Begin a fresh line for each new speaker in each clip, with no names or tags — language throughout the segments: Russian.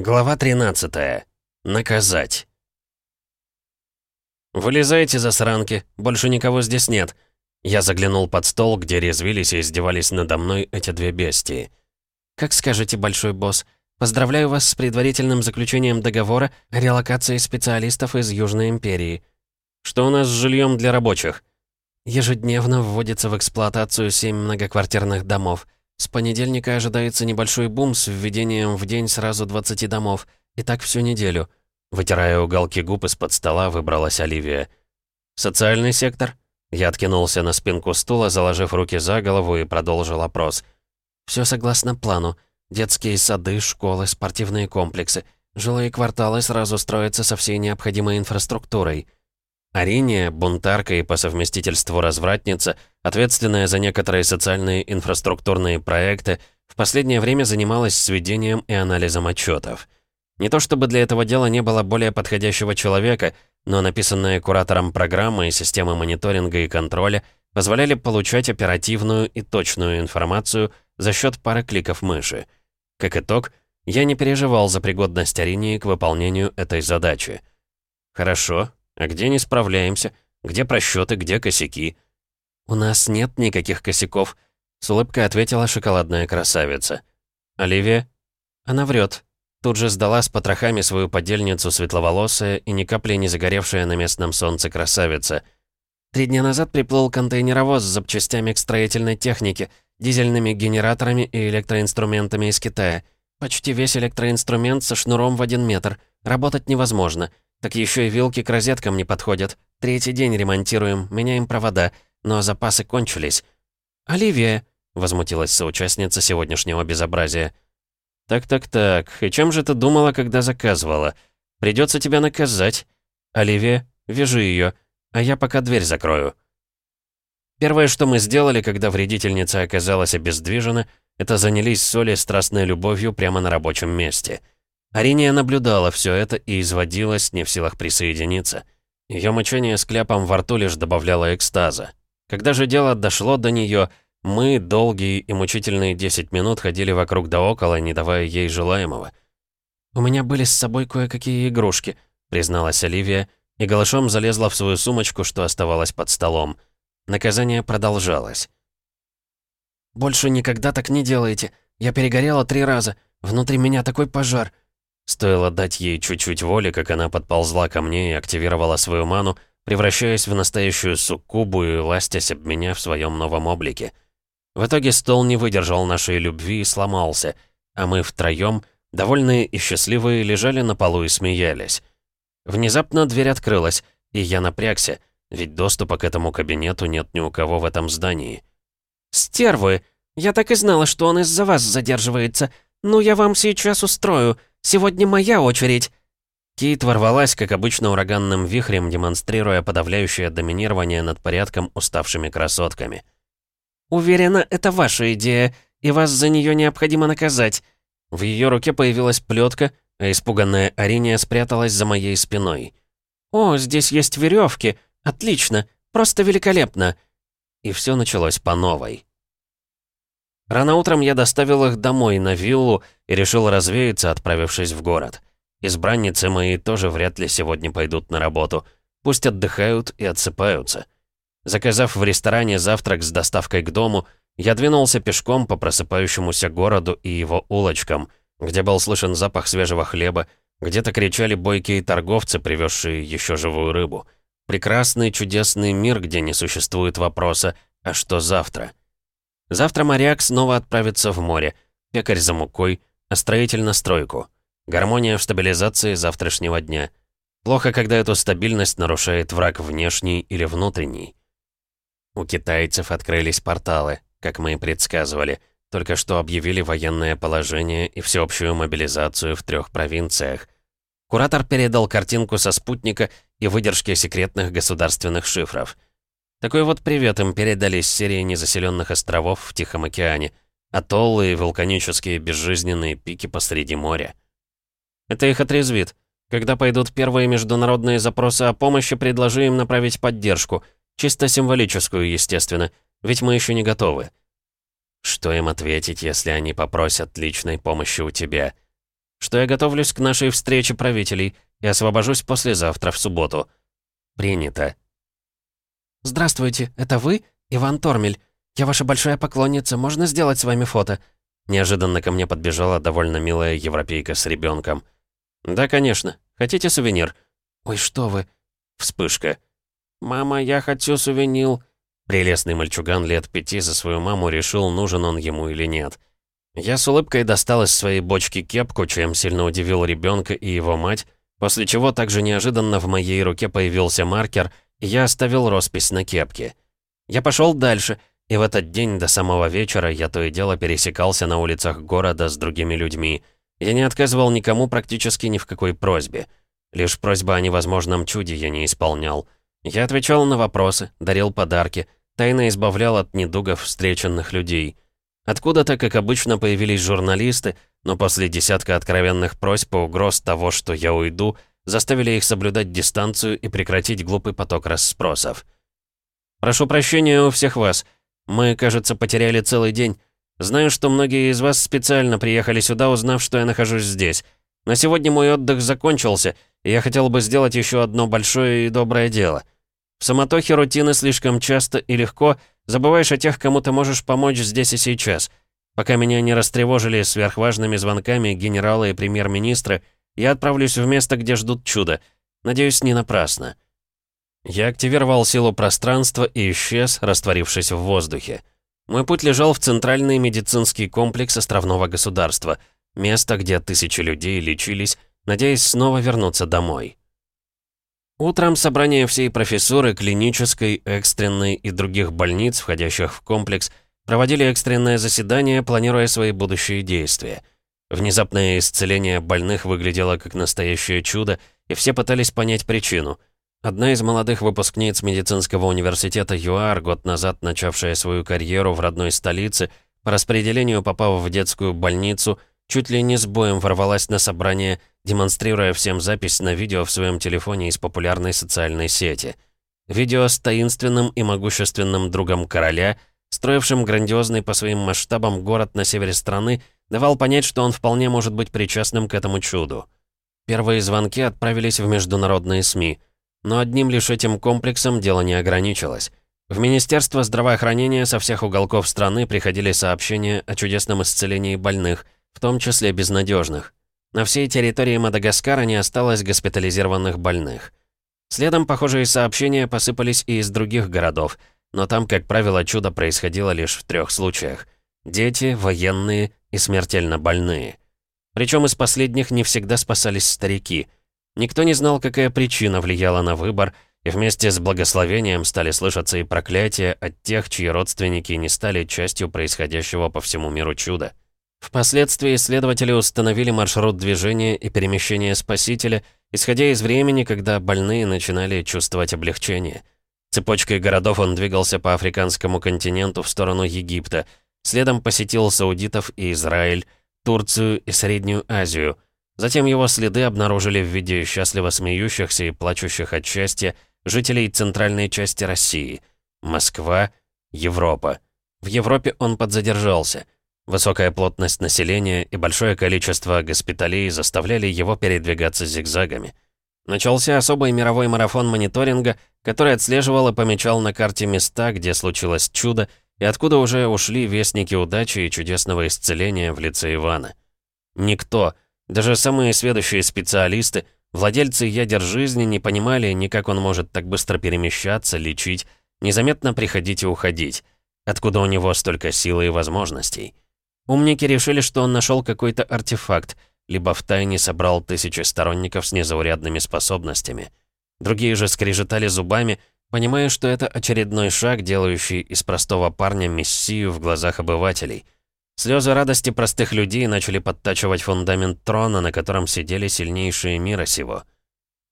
Глава 13. Наказать. «Вылезайте, засранки, больше никого здесь нет». Я заглянул под стол, где резвились и издевались надо мной эти две бестии. «Как скажете, большой босс, поздравляю вас с предварительным заключением договора о релокации специалистов из Южной Империи. Что у нас с жильем для рабочих?» Ежедневно вводится в эксплуатацию семь многоквартирных домов – с понедельника ожидается небольшой бум с введением в день сразу 20 домов. И так всю неделю. Вытирая уголки губ из-под стола, выбралась Оливия. «Социальный сектор?» Я откинулся на спинку стула, заложив руки за голову и продолжил опрос. «Все согласно плану. Детские сады, школы, спортивные комплексы. Жилые кварталы сразу строятся со всей необходимой инфраструктурой». Ариния, бунтарка и по совместительству развратница, ответственная за некоторые социальные инфраструктурные проекты, в последнее время занималась сведением и анализом отчетов. Не то чтобы для этого дела не было более подходящего человека, но написанные куратором программы и системы мониторинга и контроля позволяли получать оперативную и точную информацию за счет пары кликов мыши. Как итог, я не переживал за пригодность Аринии к выполнению этой задачи. Хорошо, а где не справляемся? Где просчеты, где косяки? У нас нет никаких косяков, с улыбкой ответила шоколадная красавица. Оливия? Она врет. Тут же сдала с потрохами свою подельницу светловолосая и ни капли не загоревшая на местном солнце красавица. Три дня назад приплыл контейнеровоз с запчастями к строительной технике, дизельными генераторами и электроинструментами из Китая. Почти весь электроинструмент со шнуром в один метр. Работать невозможно. Так еще и вилки к розеткам не подходят. Третий день ремонтируем, меняем провода, но запасы кончились. «Оливия», — возмутилась соучастница сегодняшнего безобразия. «Так-так-так, и чем же ты думала, когда заказывала? Придется тебя наказать. Оливия, вяжи ее, а я пока дверь закрою». Первое, что мы сделали, когда вредительница оказалась обездвижена, это занялись Солей страстной любовью прямо на рабочем месте — Ариния наблюдала все это и изводилась, не в силах присоединиться. Ее мучение с кляпом во рту лишь добавляло экстаза. Когда же дело дошло до нее, мы долгие и мучительные 10 минут ходили вокруг да около, не давая ей желаемого. «У меня были с собой кое-какие игрушки», — призналась Оливия, и голышом залезла в свою сумочку, что оставалось под столом. Наказание продолжалось. «Больше никогда так не делайте. Я перегорела три раза. Внутри меня такой пожар. Стоило дать ей чуть-чуть воли, как она подползла ко мне и активировала свою ману, превращаясь в настоящую суккубу и ластясь об меня в своем новом облике. В итоге стол не выдержал нашей любви и сломался, а мы втроем, довольные и счастливые, лежали на полу и смеялись. Внезапно дверь открылась, и я напрягся, ведь доступа к этому кабинету нет ни у кого в этом здании.
«Стервы! Я так и знала, что он из-за вас задерживается. Ну, я вам сейчас устрою!» Сегодня моя очередь!»
Кейт ворвалась, как обычно, ураганным вихрем, демонстрируя подавляющее доминирование над порядком уставшими красотками.
«Уверена, это ваша идея, и вас за нее необходимо наказать».
В ее руке появилась плетка, а испуганная Ариния спряталась за моей спиной.
«О, здесь есть веревки. Отлично. Просто великолепно».
И все началось по новой. Рано утром я доставил их домой, на виллу, и решил развеяться, отправившись в город. Избранницы мои тоже вряд ли сегодня пойдут на работу. Пусть отдыхают и отсыпаются. Заказав в ресторане завтрак с доставкой к дому, я двинулся пешком по просыпающемуся городу и его улочкам, где был слышен запах свежего хлеба, где-то кричали бойкие торговцы, привезшие еще живую рыбу. Прекрасный, чудесный мир, где не существует вопроса «А что завтра?». Завтра моряк снова отправится в море. Пекарь за мукой, а строитель на стройку. Гармония в стабилизации завтрашнего дня. Плохо, когда эту стабильность нарушает враг внешний или внутренний. У китайцев открылись порталы, как мы и предсказывали. Только что объявили военное положение и всеобщую мобилизацию в трех провинциях. Куратор передал картинку со спутника и выдержки секретных государственных шифров — такой вот привет им передали с серии незаселенных островов в Тихом океане. Атоллы и вулканические безжизненные пики посреди моря. Это их отрезвит. Когда пойдут первые международные запросы о помощи, предложи им направить поддержку. Чисто символическую, естественно. Ведь мы еще не готовы. Что им ответить, если они попросят личной помощи у тебя? что я готовлюсь к нашей встрече правителей и освобожусь послезавтра в субботу». «Принято».
«Здравствуйте, это вы? Иван Тормель. Я ваша большая поклонница, можно сделать с вами фото?»
Неожиданно ко мне подбежала довольно милая европейка с ребенком. «Да, конечно. Хотите сувенир?»
«Ой, что вы!»
Вспышка.
«Мама, я хочу сувенир!»
Прелестный мальчуган лет пяти за свою маму решил, нужен он ему или нет. Я с улыбкой достал из своей бочки кепку, чем сильно удивил ребенка и его мать, после чего также неожиданно в моей руке появился маркер, я оставил роспись на кепке. Я пошел дальше, и в этот день до самого вечера я то и дело пересекался на улицах города с другими людьми. Я не отказывал никому практически ни в какой просьбе. Лишь просьба о невозможном чуде я не исполнял. Я отвечал на вопросы, дарил подарки, тайно избавлял от недугов встреченных людей. Откуда-то, как обычно, появились журналисты, но после десятка откровенных просьб и угроз того, что я уйду, заставили их соблюдать дистанцию и прекратить глупый поток расспросов. «Прошу прощения у всех вас. Мы, кажется, потеряли целый день. Знаю, что многие из вас специально приехали сюда, узнав, что я нахожусь здесь. На сегодня мой отдых закончился, и я хотел бы сделать еще одно большое и доброе дело. В самотохе рутины слишком часто и легко забываешь о тех, кому ты можешь помочь здесь и сейчас. Пока меня не растревожили сверхважными звонками генералы и премьер-министры, я отправлюсь в место, где ждут чуда. Надеюсь, не напрасно. Я активировал силу пространства и исчез, растворившись в воздухе. Мой путь лежал в центральный медицинский комплекс островного государства — Место, где тысячи людей лечились, надеясь снова вернуться домой. Утром собрание всей профессуры клинической, экстренной и других больниц, входящих в комплекс, проводили экстренное заседание, планируя свои будущие действия. Внезапное исцеление больных выглядело как настоящее чудо, и все пытались понять причину. Одна из молодых выпускниц медицинского университета ЮАР, год назад начавшая свою карьеру в родной столице, по распределению попав в детскую больницу, чуть ли не с боем ворвалась на собрание, демонстрируя всем запись на видео в своем телефоне из популярной социальной сети. Видео с таинственным и могущественным другом короля, строившим грандиозный по своим масштабам город на севере страны, давал понять, что он вполне может быть причастным к этому чуду. Первые звонки отправились в международные СМИ. Но одним лишь этим комплексом дело не ограничилось. В Министерство здравоохранения со всех уголков страны приходили сообщения о чудесном исцелении больных – в том числе безнадежных. На всей территории Мадагаскара не осталось госпитализированных больных. Следом похожие сообщения посыпались и из других городов, но там, как правило, чудо происходило лишь в трех случаях. Дети, военные и смертельно больные. Причем из последних не всегда спасались старики. Никто не знал, какая причина влияла на выбор, и вместе с благословением стали слышаться и проклятия от тех, чьи родственники не стали частью происходящего по всему миру чуда. Впоследствии исследователи установили маршрут движения и перемещения спасителя, исходя из времени, когда больные начинали чувствовать облегчение. Цепочкой городов он двигался по африканскому континенту в сторону Египта, следом посетил Саудитов и Израиль, Турцию и Среднюю Азию. Затем его следы обнаружили в виде счастливо смеющихся и плачущих от счастья жителей центральной части России. Москва, Европа. В Европе он подзадержался – Высокая плотность населения и большое количество госпиталей заставляли его передвигаться зигзагами. Начался особый мировой марафон мониторинга, который отслеживал и помечал на карте места, где случилось чудо, и откуда уже ушли вестники удачи и чудесного исцеления в лице Ивана. Никто, даже самые сведущие специалисты, владельцы ядер жизни не понимали ни как он может так быстро перемещаться, лечить, незаметно приходить и уходить, откуда у него столько силы и возможностей. Умники решили, что он нашел какой-то артефакт, либо втайне собрал тысячи сторонников с незаурядными способностями. Другие же скрежетали зубами, понимая, что это очередной шаг, делающий из простого парня мессию в глазах обывателей. Слезы радости простых людей начали подтачивать фундамент трона, на котором сидели сильнейшие мира сего.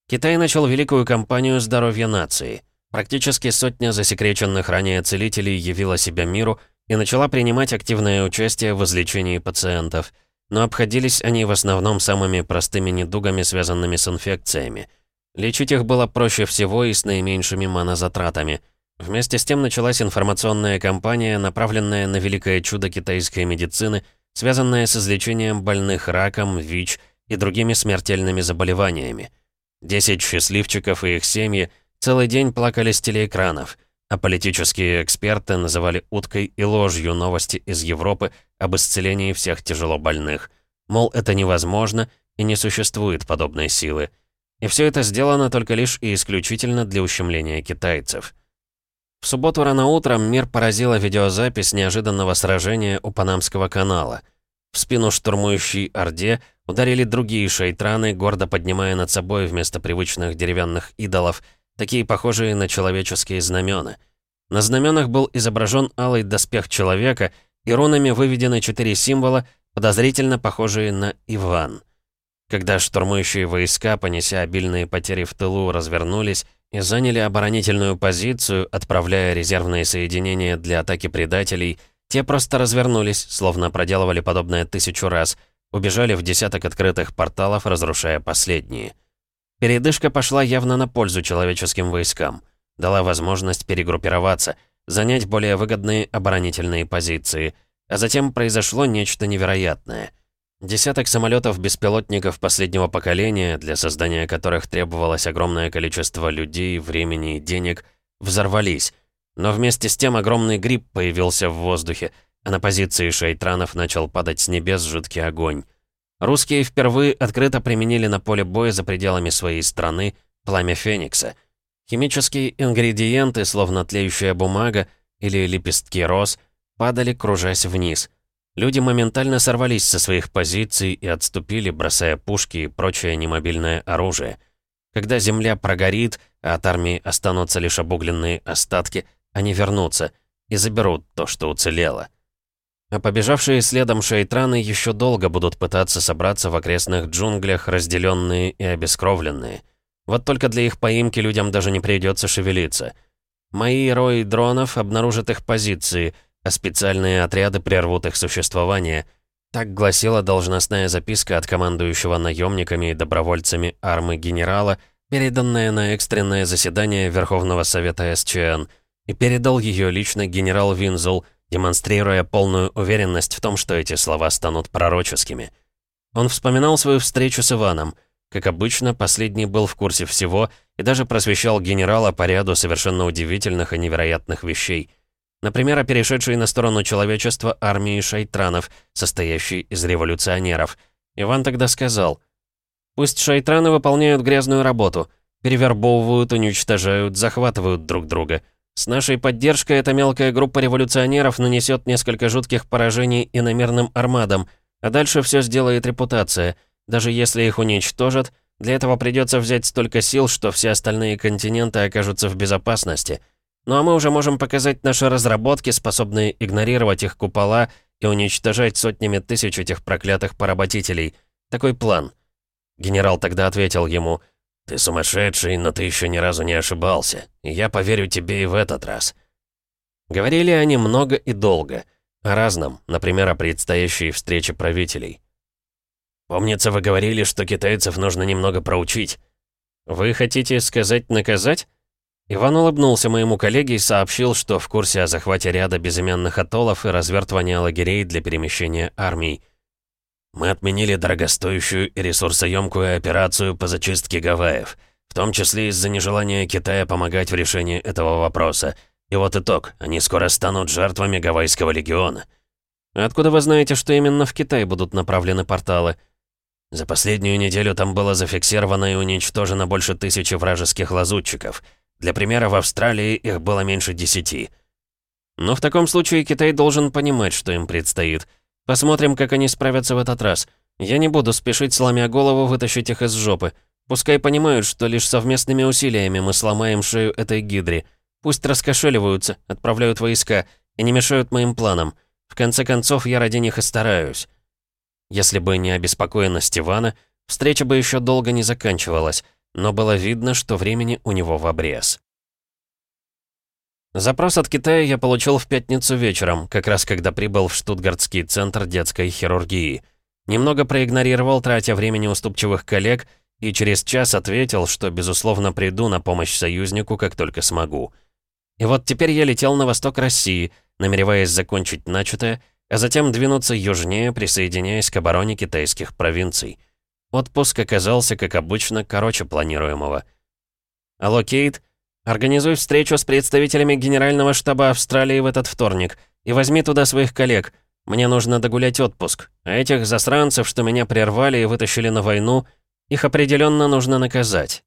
Китай начал великую кампанию здоровья нации. Практически сотня засекреченных ранее целителей явила себя миру — и начала принимать активное участие в излечении пациентов. Но обходились они в основном самыми простыми недугами, связанными с инфекциями. Лечить их было проще всего и с наименьшими манозатратами. Вместе с тем началась информационная кампания, направленная на великое чудо китайской медицины, связанная с излечением больных раком, ВИЧ и другими смертельными заболеваниями. Десять счастливчиков и их семьи целый день плакали с телеэкранов, а политические эксперты называли уткой и ложью новости из Европы об исцелении всех тяжело больных. Мол, это невозможно и не существует подобной силы. И все это сделано только лишь и исключительно для ущемления китайцев. В субботу рано утром мир поразила видеозапись неожиданного сражения у Панамского канала. В спину штурмующей Орде ударили другие шейтраны, гордо поднимая над собой вместо привычных деревянных идолов, такие похожие на человеческие знамена. На знаменах был изображен алый доспех человека, и рунами выведены четыре символа, подозрительно похожие на Иван. Когда штурмующие войска, понеся обильные потери в тылу, развернулись и заняли оборонительную позицию, отправляя резервные соединения для атаки предателей, те просто развернулись, словно проделывали подобное тысячу раз, убежали в десяток открытых порталов, разрушая последние. Передышка пошла явно на пользу человеческим войскам, дала возможность перегруппироваться, занять более выгодные оборонительные позиции, а затем произошло нечто невероятное — Десяток самолетов-беспилотников последнего поколения, для создания которых требовалось огромное количество людей, времени и денег, взорвались. Но вместе с тем огромный гриб появился в воздухе, а на позиции шейтранов начал падать с небес жуткий огонь. Русские впервые открыто применили на поле боя за пределами своей страны пламя Феникса. Химические ингредиенты, словно тлеющая бумага или лепестки роз, падали, кружась вниз — Люди моментально сорвались со своих позиций и отступили, бросая пушки и прочее немобильное оружие. Когда земля прогорит, а от армии останутся лишь обугленные остатки, они вернутся и заберут то, что уцелело. А побежавшие следом шейтраны еще долго будут пытаться собраться в окрестных джунглях, разделенные и обескровленные. Вот только для их поимки людям даже не придется шевелиться. Мои рои дронов обнаружат их позиции — а специальные отряды прервут их существование. Так гласила должностная записка от командующего наемниками и добровольцами армы генерала, переданная на экстренное заседание Верховного Совета СЧН, и передал ее лично генерал Винзул, демонстрируя полную уверенность в том, что эти слова станут пророческими. Он вспоминал свою встречу с Иваном. Как обычно, последний был в курсе всего и даже просвещал генерала по ряду совершенно удивительных и невероятных вещей. Например, о перешедшей на сторону человечества армии шайтранов, состоящей из революционеров. Иван тогда сказал, «Пусть шайтраны выполняют грязную работу, перевербовывают, уничтожают, захватывают друг друга. С нашей поддержкой эта мелкая группа революционеров нанесет несколько жутких поражений иномерным армадам, а дальше все сделает репутация. Даже если их уничтожат, для этого придется взять столько сил, что все остальные континенты окажутся в безопасности». Ну а мы уже можем показать наши разработки, способные игнорировать их купола и уничтожать сотнями тысяч этих проклятых поработителей. Такой план. Генерал тогда ответил ему, «Ты сумасшедший, но ты еще ни разу не ошибался, и я поверю тебе и в этот раз». Говорили они много и долго. О разном, например, о предстоящей встрече правителей. «Помнится, вы говорили, что китайцев нужно немного проучить». «Вы хотите сказать наказать?» Иван улыбнулся моему коллеге и сообщил, что в курсе о захвате ряда безымянных атоллов и развертывании лагерей для перемещения армий. «Мы отменили дорогостоящую и ресурсоемкую операцию по зачистке Гавайев, в том числе из-за нежелания Китая помогать в решении этого вопроса. И вот итог, они скоро станут жертвами Гавайского легиона».
«Откуда вы знаете, что именно в Китай будут направлены порталы?»
За последнюю неделю там было зафиксировано и уничтожено больше тысячи вражеских лазутчиков — для примера, в Австралии их было меньше десяти.
Но в таком случае Китай должен понимать, что им предстоит. Посмотрим, как они справятся в этот раз. Я не буду спешить, сломя голову, вытащить их из жопы. Пускай понимают, что лишь совместными усилиями мы сломаем шею этой гидре. Пусть раскошеливаются, отправляют войска и не мешают моим планам. В конце концов, я ради них и стараюсь. Если бы не обеспокоенность Ивана, встреча бы еще долго не заканчивалась но было видно, что времени у него в обрез. Запрос от Китая я получил в пятницу вечером, как раз когда прибыл в Штутгартский центр детской хирургии. Немного проигнорировал, тратя времени уступчивых коллег, и через час ответил, что, безусловно, приду на помощь союзнику, как только смогу. И вот теперь я летел на восток России, намереваясь закончить начатое, а затем двинуться южнее, присоединяясь к обороне китайских провинций.
Отпуск оказался, как обычно, короче планируемого. «Алло, Кейт, организуй встречу с представителями Генерального штаба Австралии в этот вторник и возьми туда своих коллег. Мне нужно догулять отпуск. А этих засранцев, что меня прервали и вытащили на войну, их определенно нужно наказать».